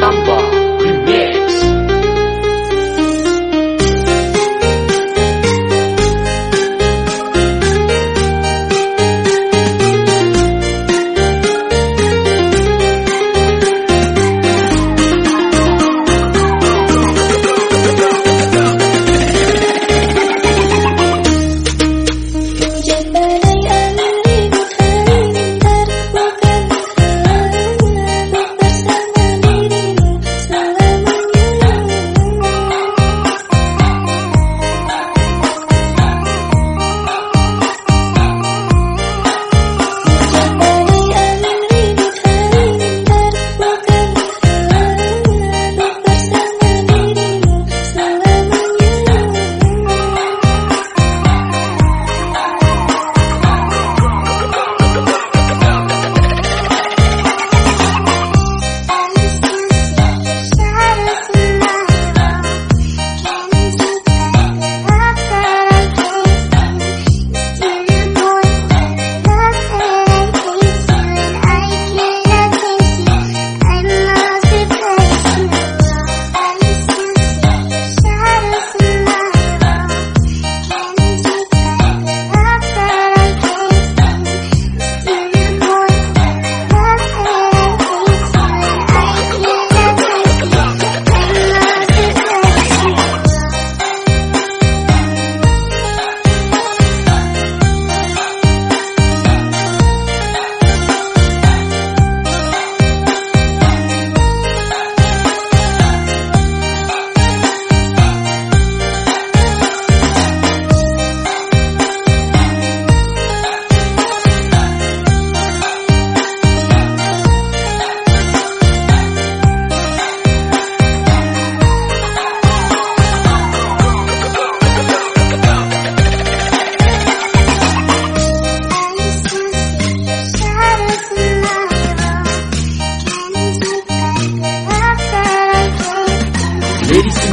number.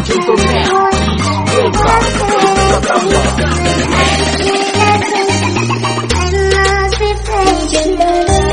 gentlemen, welcome the Gentlemen.